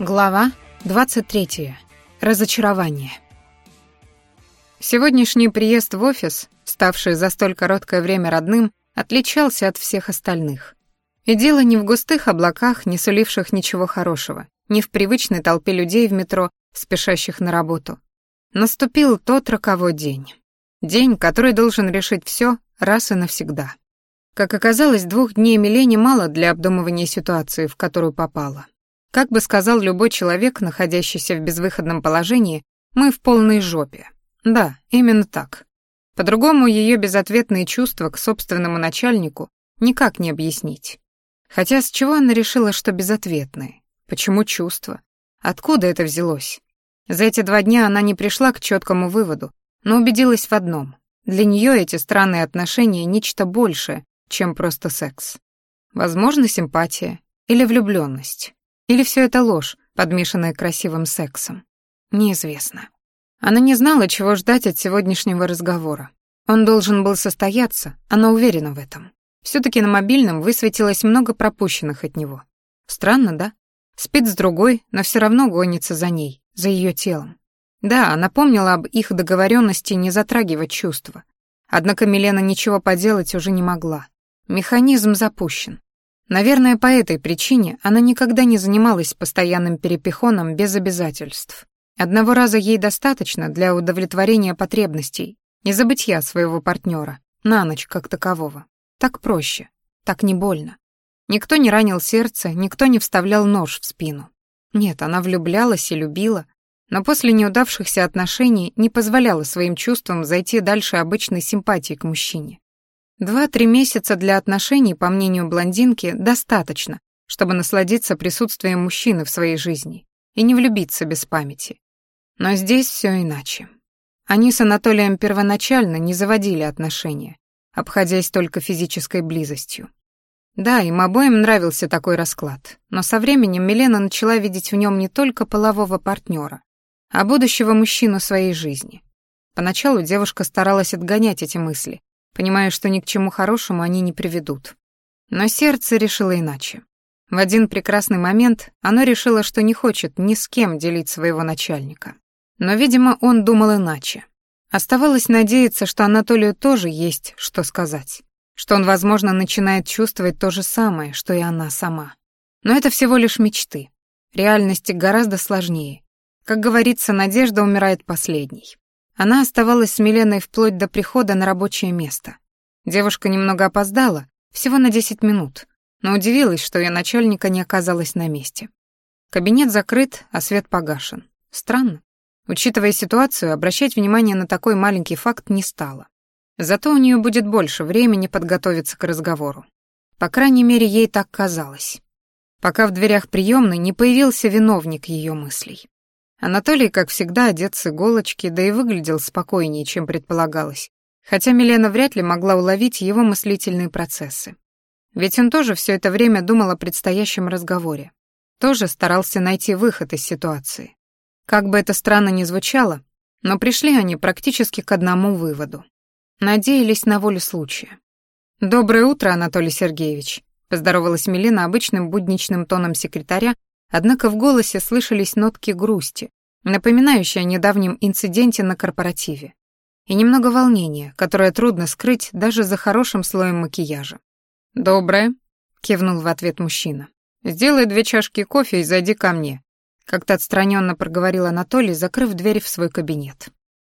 Глава 23. Разочарование. Сегодняшний приезд в офис, ставший за столь короткое время родным, отличался от всех остальных. И дело не в густых облаках, не суливших ничего хорошего, не в привычной толпе людей в метро, спешащих на работу. Наступил тот роковой день. День, который должен решить все раз и навсегда. Как оказалось, двух дней Милене мало для обдумывания ситуации, в которую попала. Как бы сказал любой человек, находящийся в безвыходном положении, мы в полной жопе. Да, именно так. По-другому ее безответные чувства к собственному начальнику никак не объяснить. Хотя с чего она решила, что безответные? Почему чувства? Откуда это взялось? За эти два дня она не пришла к четкому выводу, но убедилась в одном. Для нее эти странные отношения — нечто большее, чем просто секс. Возможно, симпатия или влюбленность. Или все это ложь, подмешанная красивым сексом? Неизвестно. Она не знала, чего ждать от сегодняшнего разговора. Он должен был состояться, она уверена в этом. все таки на мобильном высветилось много пропущенных от него. Странно, да? Спит с другой, но все равно гонится за ней, за ее телом. Да, она помнила об их договоренности не затрагивать чувства. Однако Милена ничего поделать уже не могла. Механизм запущен. Наверное, по этой причине она никогда не занималась постоянным перепихоном без обязательств. Одного раза ей достаточно для удовлетворения потребностей и забытья своего партнера, на ночь как такового. Так проще, так не больно. Никто не ранил сердце, никто не вставлял нож в спину. Нет, она влюблялась и любила, но после неудавшихся отношений не позволяла своим чувствам зайти дальше обычной симпатии к мужчине. Два-три месяца для отношений, по мнению блондинки, достаточно, чтобы насладиться присутствием мужчины в своей жизни и не влюбиться без памяти. Но здесь все иначе. Они с Анатолием первоначально не заводили отношения, обходясь только физической близостью. Да, им обоим нравился такой расклад, но со временем Милена начала видеть в нем не только полового партнера, а будущего мужчину своей жизни. Поначалу девушка старалась отгонять эти мысли, понимая, что ни к чему хорошему они не приведут. Но сердце решило иначе. В один прекрасный момент оно решило, что не хочет ни с кем делить своего начальника. Но, видимо, он думал иначе. Оставалось надеяться, что Анатолию тоже есть что сказать, что он, возможно, начинает чувствовать то же самое, что и она сама. Но это всего лишь мечты. Реальности гораздо сложнее. Как говорится, надежда умирает последней. Она оставалась с Миленой вплоть до прихода на рабочее место. Девушка немного опоздала, всего на 10 минут, но удивилась, что ее начальника не оказалось на месте. Кабинет закрыт, а свет погашен. Странно. Учитывая ситуацию, обращать внимание на такой маленький факт не стала. Зато у нее будет больше времени подготовиться к разговору. По крайней мере, ей так казалось. Пока в дверях приемной не появился виновник ее мыслей. Анатолий, как всегда, одет с иголочки, да и выглядел спокойнее, чем предполагалось, хотя Милена вряд ли могла уловить его мыслительные процессы. Ведь он тоже все это время думал о предстоящем разговоре, тоже старался найти выход из ситуации. Как бы это странно ни звучало, но пришли они практически к одному выводу. Надеялись на волю случая. «Доброе утро, Анатолий Сергеевич», — поздоровалась Милена обычным будничным тоном секретаря, Однако в голосе слышались нотки грусти, напоминающие о недавнем инциденте на корпоративе, и немного волнения, которое трудно скрыть даже за хорошим слоем макияжа. «Доброе», — кивнул в ответ мужчина. «Сделай две чашки кофе и зайди ко мне», — как-то отстраненно проговорил Анатолий, закрыв дверь в свой кабинет.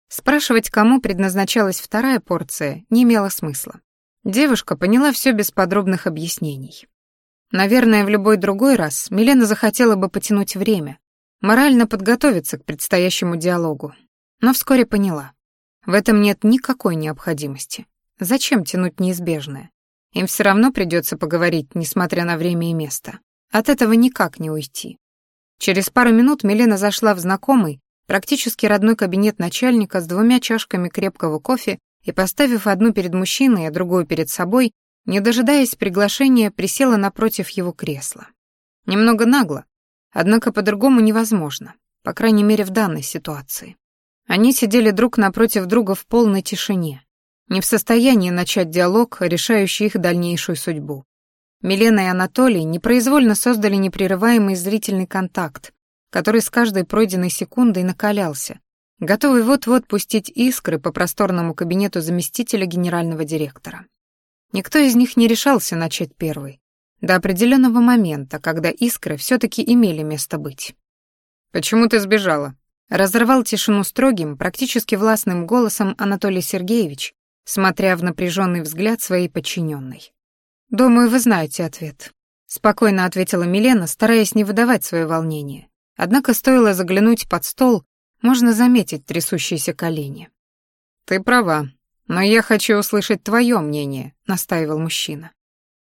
Спрашивать, кому предназначалась вторая порция, не имело смысла. Девушка поняла все без подробных объяснений. Наверное, в любой другой раз Милена захотела бы потянуть время, морально подготовиться к предстоящему диалогу, но вскоре поняла. В этом нет никакой необходимости. Зачем тянуть неизбежное? Им все равно придется поговорить, несмотря на время и место. От этого никак не уйти. Через пару минут Милена зашла в знакомый, практически родной кабинет начальника с двумя чашками крепкого кофе и, поставив одну перед мужчиной, а другую перед собой, не дожидаясь приглашения, присела напротив его кресла. Немного нагло, однако по-другому невозможно, по крайней мере в данной ситуации. Они сидели друг напротив друга в полной тишине, не в состоянии начать диалог, решающий их дальнейшую судьбу. Милена и Анатолий непроизвольно создали непрерываемый зрительный контакт, который с каждой пройденной секундой накалялся, готовый вот-вот пустить искры по просторному кабинету заместителя генерального директора. Никто из них не решался начать первый, до определенного момента, когда искры все таки имели место быть. «Почему ты сбежала?» Разорвал тишину строгим, практически властным голосом Анатолий Сергеевич, смотря в напряженный взгляд своей подчиненной. «Думаю, вы знаете ответ», — спокойно ответила Милена, стараясь не выдавать свое волнение. Однако стоило заглянуть под стол, можно заметить трясущиеся колени. «Ты права, но я хочу услышать твое мнение», — настаивал мужчина.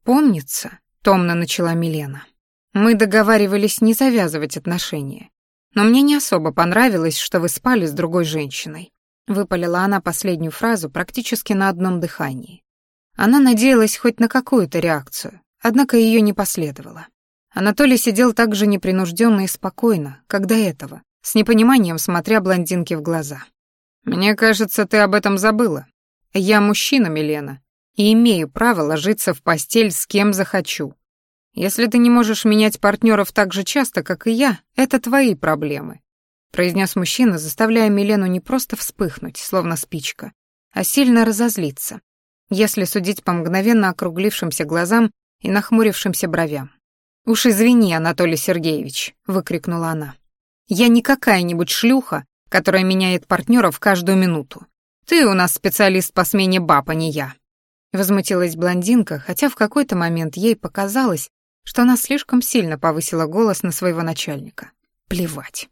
«Помнится», — томно начала Милена. «Мы договаривались не завязывать отношения. Но мне не особо понравилось, что вы спали с другой женщиной». Выпалила она последнюю фразу практически на одном дыхании. Она надеялась хоть на какую-то реакцию, однако ее не последовало. Анатолий сидел так же непринужденно и спокойно, как до этого, с непониманием смотря блондинке в глаза. «Мне кажется, ты об этом забыла. Я мужчина, Милена, и имею право ложиться в постель с кем захочу. Если ты не можешь менять партнеров так же часто, как и я, это твои проблемы», произнес мужчина, заставляя Милену не просто вспыхнуть, словно спичка, а сильно разозлиться, если судить по мгновенно округлившимся глазам и нахмурившимся бровям. «Уж извини, Анатолий Сергеевич», — выкрикнула она. «Я не какая-нибудь шлюха, которая меняет партнеров каждую минуту. Ты у нас специалист по смене баб, а не я». Возмутилась блондинка, хотя в какой-то момент ей показалось, что она слишком сильно повысила голос на своего начальника. Плевать.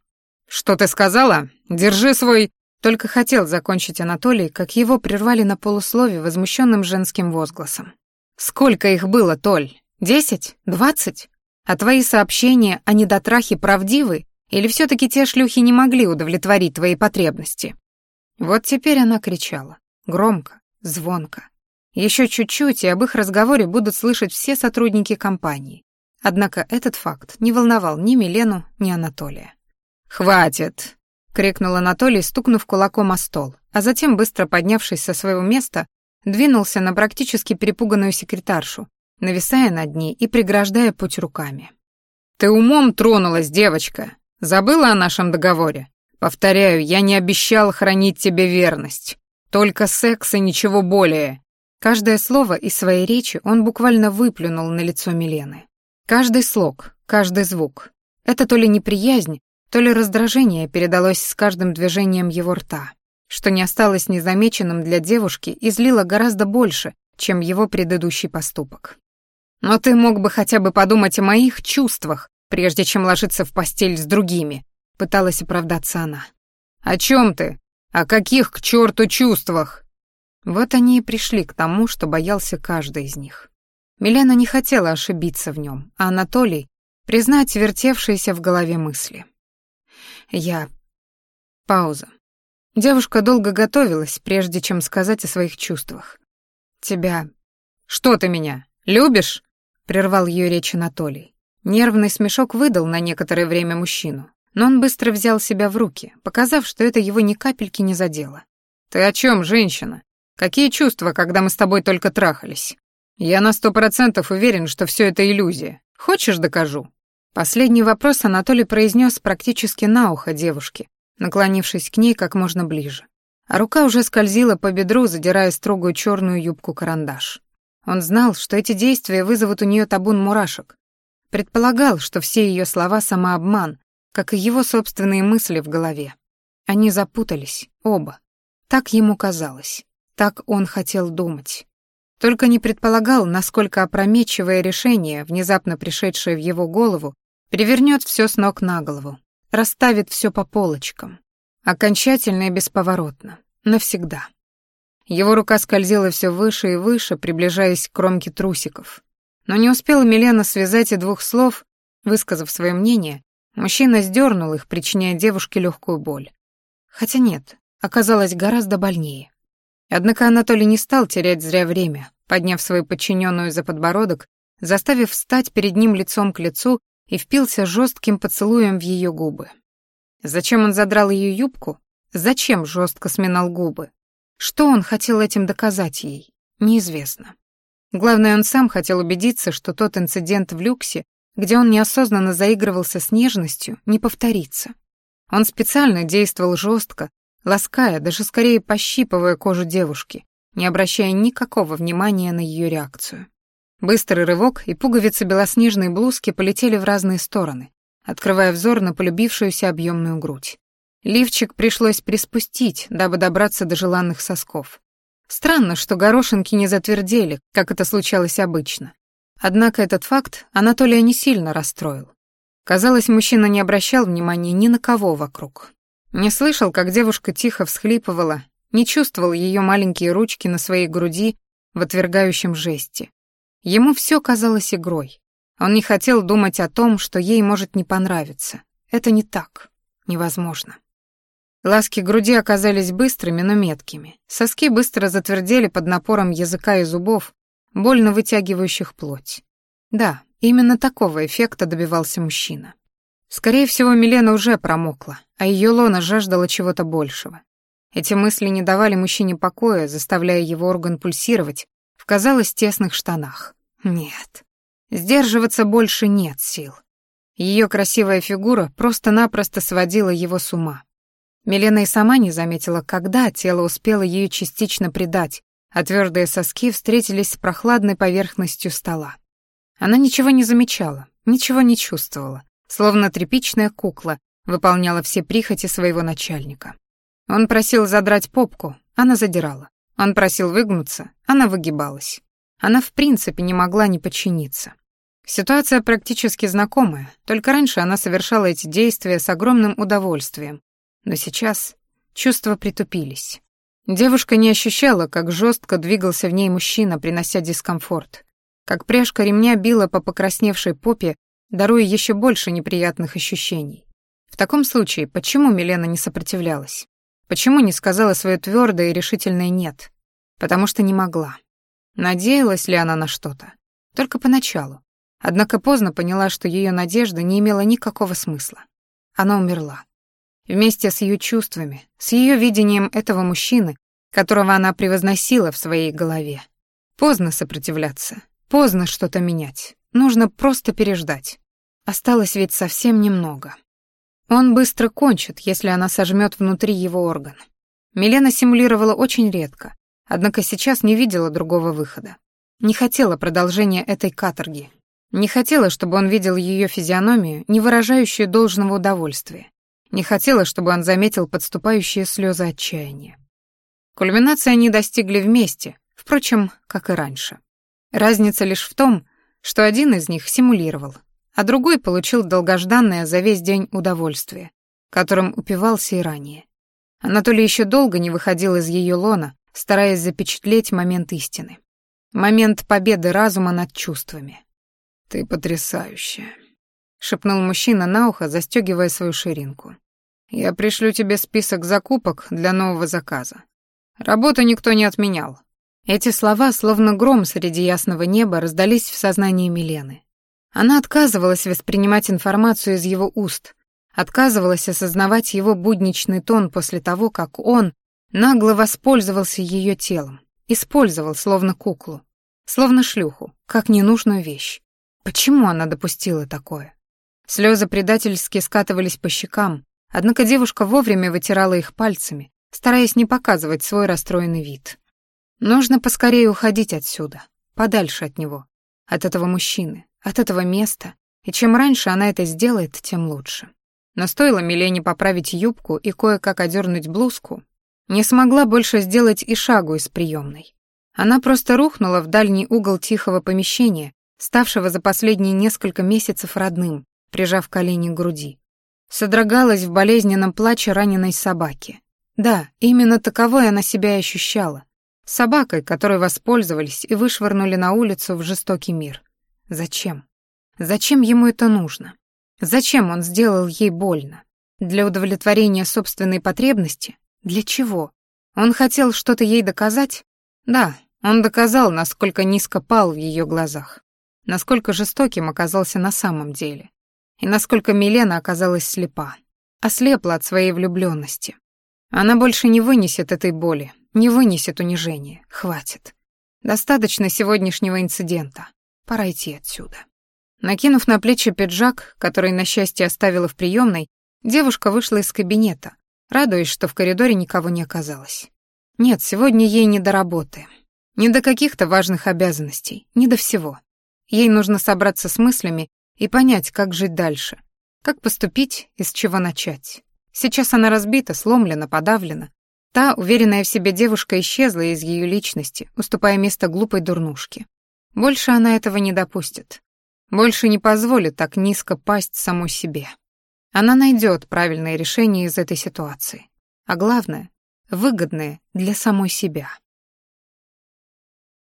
«Что ты сказала? Держи свой...» Только хотел закончить Анатолий, как его прервали на полуслове возмущенным женским возгласом. «Сколько их было, Толь? Десять? Двадцать? А твои сообщения о недотрахе правдивы, или все таки те шлюхи не могли удовлетворить твои потребности?» Вот теперь она кричала. Громко, звонко. Еще чуть-чуть, и об их разговоре будут слышать все сотрудники компании. Однако этот факт не волновал ни Милену, ни Анатолия. «Хватит!» — крикнул Анатолий, стукнув кулаком о стол, а затем, быстро поднявшись со своего места, двинулся на практически перепуганную секретаршу, нависая над ней и преграждая путь руками. «Ты умом тронулась, девочка. Забыла о нашем договоре? Повторяю, я не обещал хранить тебе верность. Только секс и ничего более». Каждое слово из своей речи он буквально выплюнул на лицо Милены. Каждый слог, каждый звук. Это то ли неприязнь, то ли раздражение передалось с каждым движением его рта, что не осталось незамеченным для девушки и злило гораздо больше, чем его предыдущий поступок. Но ты мог бы хотя бы подумать о моих чувствах, прежде чем ложиться в постель с другими, пыталась оправдаться она. О чем ты? О каких к черту чувствах? Вот они и пришли к тому, что боялся каждый из них. Милена не хотела ошибиться в нем, а Анатолий — признать вертевшиеся в голове мысли. Я... Пауза. Девушка долго готовилась, прежде чем сказать о своих чувствах. «Тебя...» «Что ты меня? Любишь?» прервал ее речь Анатолий. Нервный смешок выдал на некоторое время мужчину, но он быстро взял себя в руки, показав, что это его ни капельки не задело. «Ты о чем, женщина? Какие чувства, когда мы с тобой только трахались? Я на сто процентов уверен, что все это иллюзия. Хочешь, докажу?» Последний вопрос Анатолий произнес практически на ухо девушке, наклонившись к ней как можно ближе. А рука уже скользила по бедру, задирая строгую черную юбку-карандаш. Он знал, что эти действия вызовут у нее табун мурашек. Предполагал, что все ее слова — самообман, как и его собственные мысли в голове. Они запутались, оба. Так ему казалось. Так он хотел думать. Только не предполагал, насколько опрометчивое решение, внезапно пришедшее в его голову, перевернет все с ног на голову, расставит все по полочкам. Окончательно и бесповоротно. Навсегда. Его рука скользила все выше и выше, приближаясь к кромке трусиков. Но не успела Милена связать и двух слов, высказав свое мнение, мужчина сдернул их, причиняя девушке легкую боль. Хотя нет, оказалось гораздо больнее. Однако Анатолий не стал терять зря время, подняв свою подчиненную за подбородок, заставив встать перед ним лицом к лицу и впился жестким поцелуем в ее губы. Зачем он задрал ее юбку? Зачем жестко сминал губы? Что он хотел этим доказать ей, неизвестно. Главное, он сам хотел убедиться, что тот инцидент в люксе где он неосознанно заигрывался с нежностью, не повторится. Он специально действовал жестко, лаская, даже скорее пощипывая кожу девушки, не обращая никакого внимания на ее реакцию. Быстрый рывок, и пуговицы белоснежной блузки полетели в разные стороны, открывая взор на полюбившуюся объемную грудь. Лифчик пришлось приспустить, дабы добраться до желанных сосков. Странно, что горошинки не затвердели, как это случалось обычно. Однако этот факт Анатолия не сильно расстроил. Казалось, мужчина не обращал внимания ни на кого вокруг. Не слышал, как девушка тихо всхлипывала, не чувствовал ее маленькие ручки на своей груди в отвергающем жесте. Ему все казалось игрой. Он не хотел думать о том, что ей может не понравиться. Это не так. Невозможно. Ласки груди оказались быстрыми, но меткими. Соски быстро затвердели под напором языка и зубов, больно вытягивающих плоть. Да, именно такого эффекта добивался мужчина. Скорее всего, Милена уже промокла, а ее лона жаждала чего-то большего. Эти мысли не давали мужчине покоя, заставляя его орган пульсировать в, казалось, тесных штанах. Нет. Сдерживаться больше нет сил. Ее красивая фигура просто-напросто сводила его с ума. Милена и сама не заметила, когда тело успело ее частично предать, а твердые соски встретились с прохладной поверхностью стола. Она ничего не замечала, ничего не чувствовала, словно тряпичная кукла выполняла все прихоти своего начальника. Он просил задрать попку, она задирала. Он просил выгнуться, она выгибалась. Она в принципе не могла не подчиниться. Ситуация практически знакомая, только раньше она совершала эти действия с огромным удовольствием, но сейчас чувства притупились. Девушка не ощущала, как жестко двигался в ней мужчина, принося дискомфорт, как пряжка ремня била по покрасневшей попе, даруя еще больше неприятных ощущений. В таком случае, почему Милена не сопротивлялась? Почему не сказала свое твердое и решительное «нет»? Потому что не могла. Надеялась ли она на что-то? Только поначалу. Однако поздно поняла, что ее надежда не имела никакого смысла. Она умерла вместе с ее чувствами, с ее видением этого мужчины, которого она превозносила в своей голове. Поздно сопротивляться, поздно что-то менять. Нужно просто переждать. Осталось ведь совсем немного. Он быстро кончит, если она сожмет внутри его орган. Милена симулировала очень редко, однако сейчас не видела другого выхода. Не хотела продолжения этой каторги. Не хотела, чтобы он видел ее физиономию, не выражающую должного удовольствия. Не хотела, чтобы он заметил подступающие слезы отчаяния. Кульминации они достигли вместе, впрочем, как и раньше. Разница лишь в том, что один из них симулировал, а другой получил долгожданное за весь день удовольствие, которым упивался и ранее. Анатолий еще долго не выходил из ее лона, стараясь запечатлеть момент истины. Момент победы разума над чувствами. «Ты потрясающая», — шепнул мужчина на ухо, застегивая свою ширинку. «Я пришлю тебе список закупок для нового заказа. Работу никто не отменял». Эти слова, словно гром среди ясного неба, раздались в сознании Милены. Она отказывалась воспринимать информацию из его уст, отказывалась осознавать его будничный тон после того, как он нагло воспользовался ее телом, использовал словно куклу, словно шлюху, как ненужную вещь. Почему она допустила такое? Слезы предательски скатывались по щекам, однако девушка вовремя вытирала их пальцами, стараясь не показывать свой расстроенный вид. Нужно поскорее уходить отсюда, подальше от него, от этого мужчины, от этого места, и чем раньше она это сделает, тем лучше. Но стоило Милене поправить юбку и кое-как одернуть блузку, не смогла больше сделать и шагу из приемной. Она просто рухнула в дальний угол тихого помещения, ставшего за последние несколько месяцев родным, прижав колени к груди. Содрогалась в болезненном плаче раненой собаки. Да, именно таковой она себя и ощущала. Собакой, которой воспользовались и вышвырнули на улицу в жестокий мир. Зачем? Зачем ему это нужно? Зачем он сделал ей больно? Для удовлетворения собственной потребности? Для чего? Он хотел что-то ей доказать? Да, он доказал, насколько низко пал в ее глазах, насколько жестоким оказался на самом деле и насколько Милена оказалась слепа. Ослепла от своей влюбленности. Она больше не вынесет этой боли, не вынесет унижения. Хватит. Достаточно сегодняшнего инцидента. Пора идти отсюда. Накинув на плечи пиджак, который, на счастье, оставила в приемной, девушка вышла из кабинета, радуясь, что в коридоре никого не оказалось. Нет, сегодня ей не до работы. Не до каких-то важных обязанностей, не до всего. Ей нужно собраться с мыслями и понять, как жить дальше, как поступить и с чего начать. Сейчас она разбита, сломлена, подавлена. Та, уверенная в себе девушка, исчезла из ее личности, уступая место глупой дурнушке. Больше она этого не допустит. Больше не позволит так низко пасть самой себе. Она найдет правильное решение из этой ситуации. А главное, выгодное для самой себя.